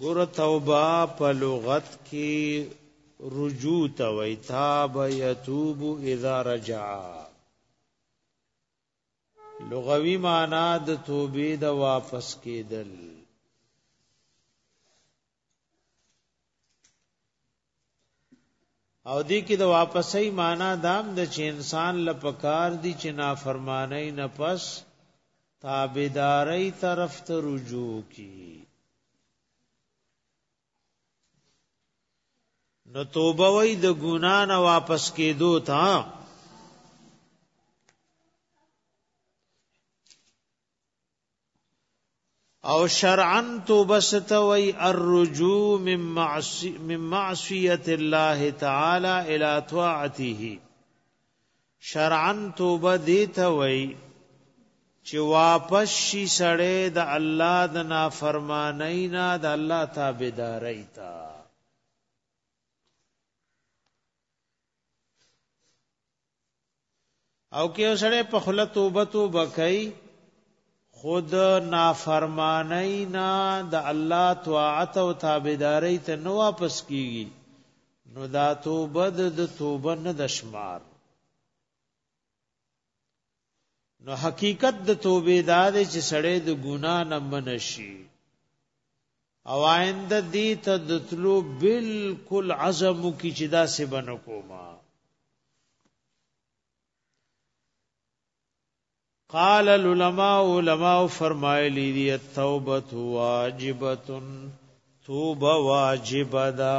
ګوره توبه په لغت کې رجوع ته وای تاب یتوب اذا رجع لغوي معنا د توبې د واپس کېدل او دې کې د واپسې معنا دام د چې انسان لپکار دي چې نافرمانی نه پس تابعداري طرف ته رجوع کی نو توبه وای د ګنا نه واپس کېدو ته او شرعا توبه ستوي الرجوع من معصي من معصيه الله تعالى الى طاعته شرعا توبه دي ته وي چې واپس شي سړی د الله د نافرمانی نه د الله تابعداري تا او کې سره په خله توبه توبه کوي خود نافرمانی نه د الله طاعت او تابعداري ته نو واپس کیږي نو دا توبه د توبه نه دشمار نو حقیقت د توبې دا دی چې سړی د ګنا نه منشي او آینده دې ته د تلو بالکل عزم کی چې دا څه بنو کوما قال العلماء علماء فرمایلی دی التوبه واجبه توبه واجبه ده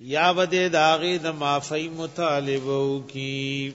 یا بده داغه د معافی مطالبه وکي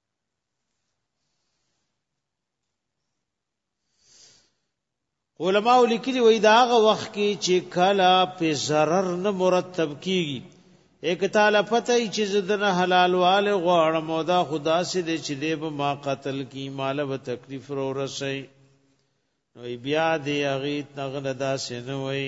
علماء لیکلي وای دا هغه وخت کې چې کلا په zarar نه مرتب کیږي یک تعالی پته ای چې زدن حلال وال غواړم او دا خدا سي دې چې دې به ما قتل کی مال به تکلیف رو رسي نو بیا دې اغه تغل دا سينوي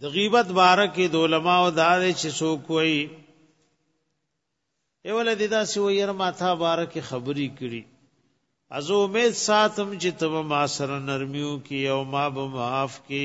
د غیبت باره کې د علماو دا دی چې څوک وایي ایول دې دا سی ویره ما تا باره کې خبرې کړي از امید ساتم چې تب ما سره نرمیو کې او ما به معاف کې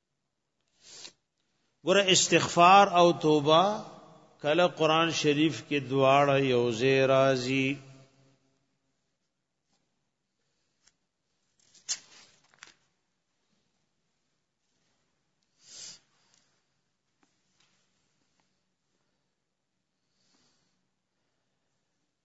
ګوره استغفار او توبه کله قران شریف کې دواړه یو ځای راځي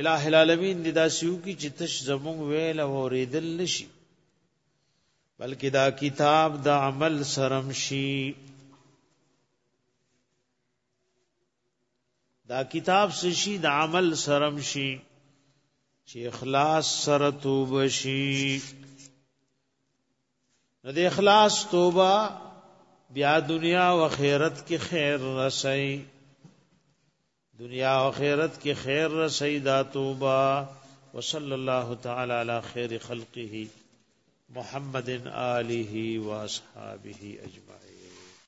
الہ العالمین دې داسیو کی چې تش زمونږ ویل او ریدل نشي بلکې دا کتاب د عمل سرم شي دا کتاب سشي د عمل سرم شي چې اخلاص سره توبه شي نو د اخلاص توبه بیا دنیا او خیرت کې خیر رسي دنیا او اخرت کې خیر رسي دا توبه وصلی الله تعالی علی خیر خلقه محمد آله و اصحابه اجمعین